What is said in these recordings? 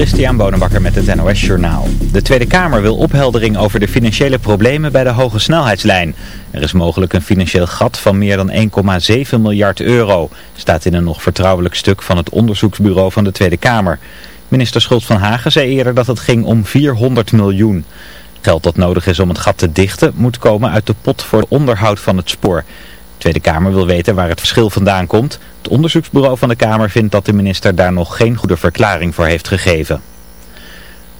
Christian Bonenbakker met het NOS Journaal. De Tweede Kamer wil opheldering over de financiële problemen bij de hoge snelheidslijn. Er is mogelijk een financieel gat van meer dan 1,7 miljard euro. Staat in een nog vertrouwelijk stuk van het onderzoeksbureau van de Tweede Kamer. Minister Schult van Hagen zei eerder dat het ging om 400 miljoen. Geld dat nodig is om het gat te dichten moet komen uit de pot voor onderhoud van het spoor. Tweede Kamer wil weten waar het verschil vandaan komt. Het onderzoeksbureau van de Kamer vindt dat de minister daar nog geen goede verklaring voor heeft gegeven.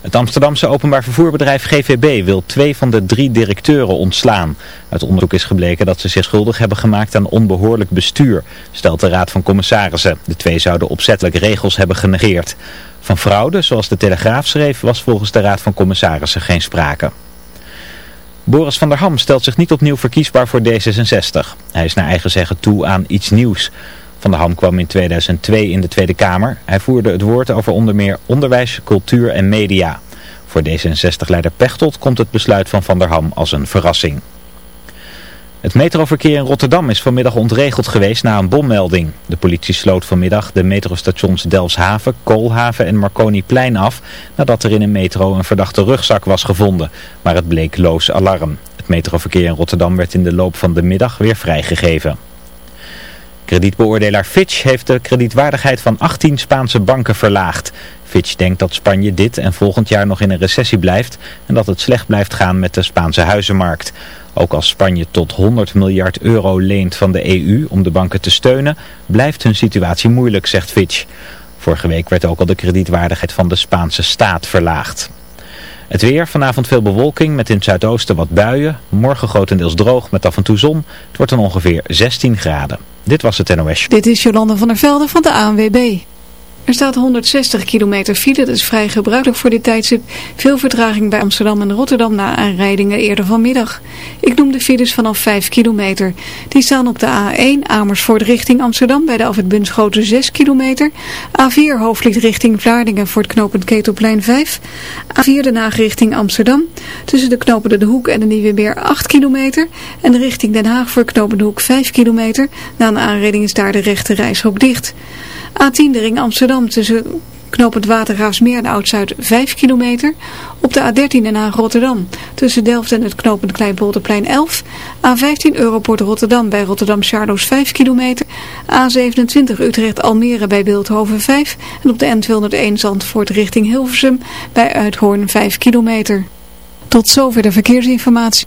Het Amsterdamse openbaar vervoerbedrijf GVB wil twee van de drie directeuren ontslaan. Uit onderzoek is gebleken dat ze zich schuldig hebben gemaakt aan onbehoorlijk bestuur, stelt de Raad van Commissarissen. De twee zouden opzettelijk regels hebben genegeerd. Van fraude, zoals de Telegraaf schreef, was volgens de Raad van Commissarissen geen sprake. Boris van der Ham stelt zich niet opnieuw verkiesbaar voor D66. Hij is naar eigen zeggen toe aan iets nieuws. Van der Ham kwam in 2002 in de Tweede Kamer. Hij voerde het woord over onder meer onderwijs, cultuur en media. Voor D66-leider Pechtold komt het besluit van Van der Ham als een verrassing. Het metroverkeer in Rotterdam is vanmiddag ontregeld geweest na een bommelding. De politie sloot vanmiddag de metrostations Delfshaven, Koolhaven en Marconiplein af nadat er in een metro een verdachte rugzak was gevonden. Maar het bleek loos alarm. Het metroverkeer in Rotterdam werd in de loop van de middag weer vrijgegeven. Kredietbeoordelaar Fitch heeft de kredietwaardigheid van 18 Spaanse banken verlaagd. Fitch denkt dat Spanje dit en volgend jaar nog in een recessie blijft en dat het slecht blijft gaan met de Spaanse huizenmarkt. Ook als Spanje tot 100 miljard euro leent van de EU om de banken te steunen, blijft hun situatie moeilijk, zegt Fitch. Vorige week werd ook al de kredietwaardigheid van de Spaanse staat verlaagd. Het weer, vanavond veel bewolking met in het zuidoosten wat buien. Morgen grotendeels droog met af en toe zon. Het wordt dan ongeveer 16 graden. Dit was het NOS. Dit is Jolande van der Velde van de ANWB. Er staat 160 kilometer file, dat is vrij gebruikelijk voor dit tijdstip. Veel vertraging bij Amsterdam en Rotterdam na aanrijdingen eerder vanmiddag. Ik noem de files vanaf 5 kilometer. Die staan op de A1 Amersfoort richting Amsterdam bij de afwit 6 kilometer. A4 hoofdlicht richting Vlaardingen voor het knooppunt Ketelplein 5. A4 Den Haag richting Amsterdam. Tussen de knopende De Hoek en de Nieuwe Meer 8 kilometer. En richting Den Haag voor de Hoek 5 kilometer. Na een aanreding is daar de rechte reishoop dicht. A10 de ring Amsterdam tussen knopend Watergraafsmeer en Oud-Zuid 5 kilometer. Op de A13 en aan Rotterdam tussen Delft en het knopend Kleinpolderplein 11. A15 Europort Rotterdam bij Rotterdam Charloes 5 kilometer. A27 Utrecht Almere bij Beeldhoven 5. En op de N201 Zandvoort richting Hilversum bij Uithoorn 5 kilometer. Tot zover de verkeersinformatie.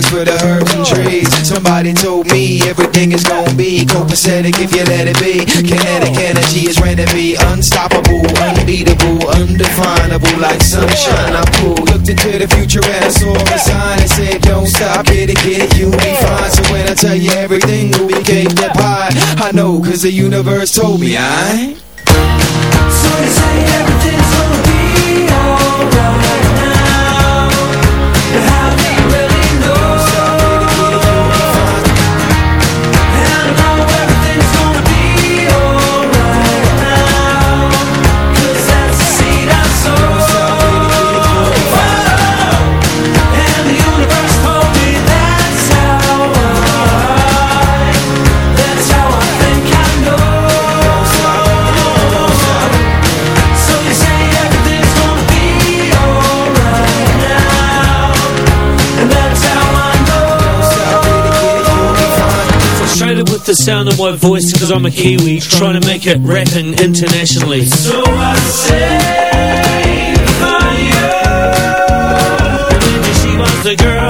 drugs for the herbs and trees Somebody told me everything is gonna be Copacetic if you let it be Kinetic energy is ready to be Unstoppable, unbeatable, undefinable Like sunshine I pulled Looked into the future and I saw a sign and said don't stop, get it, get it, you'll be fine So when I tell you everything will be cake that pie I know cause the universe told me I So they say everything's gonna be alright now sound of my voice because I'm a Kiwi Trying to make it rapping internationally So I say for you And she was the girl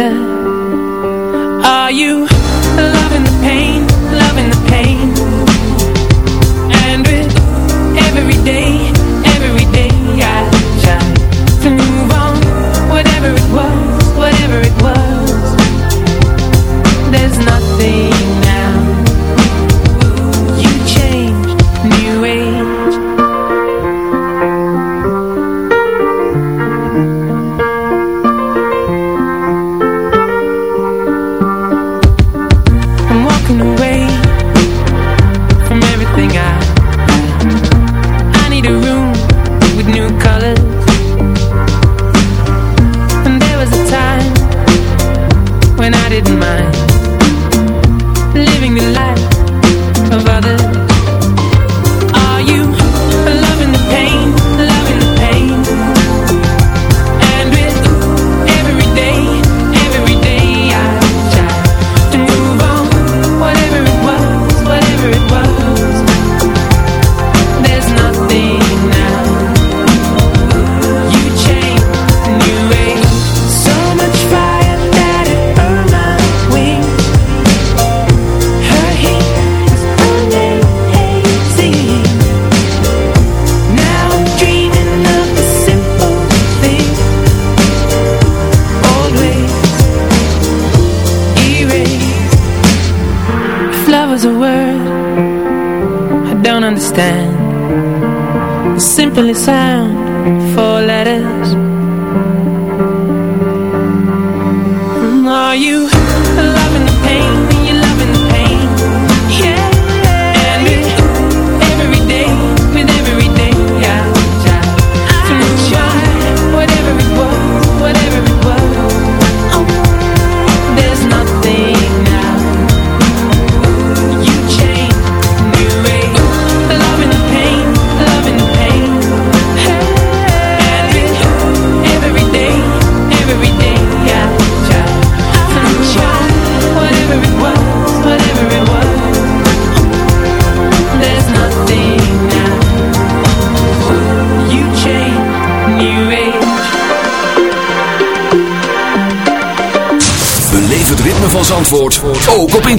better Are you loving the pain, loving the pain And with every day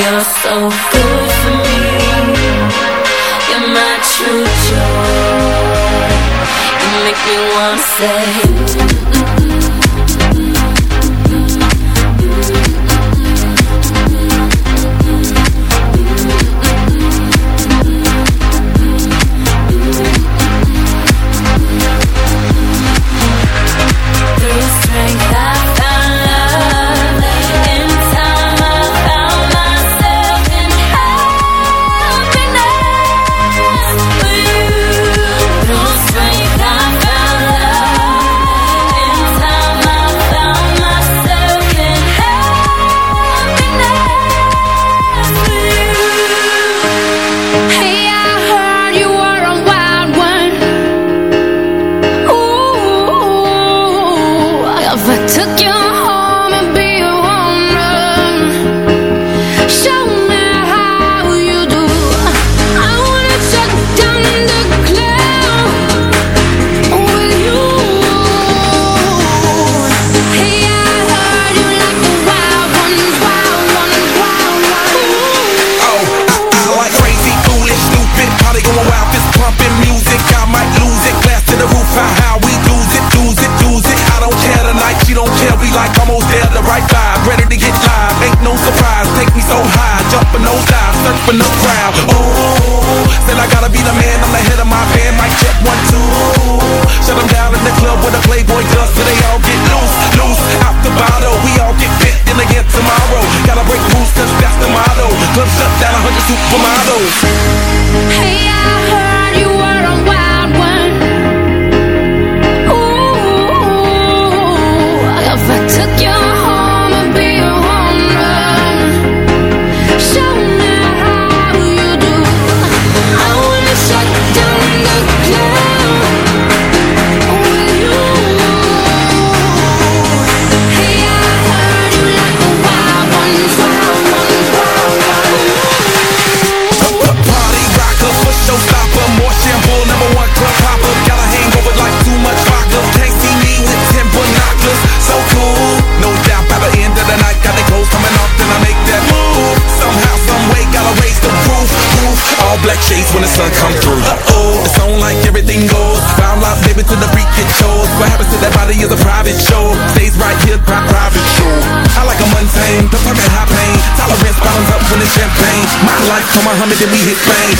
you're so good for me You're my true joy You make me want to then we hit bang.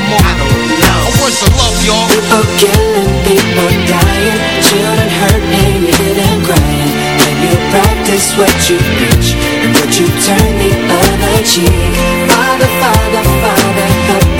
Come on. I don't know. Oh, where's the love, y'all? People killing, people dying, children hurting, hated, and crying. When you practice what you preach and what you turn the other cheek. Father, Father, Father, help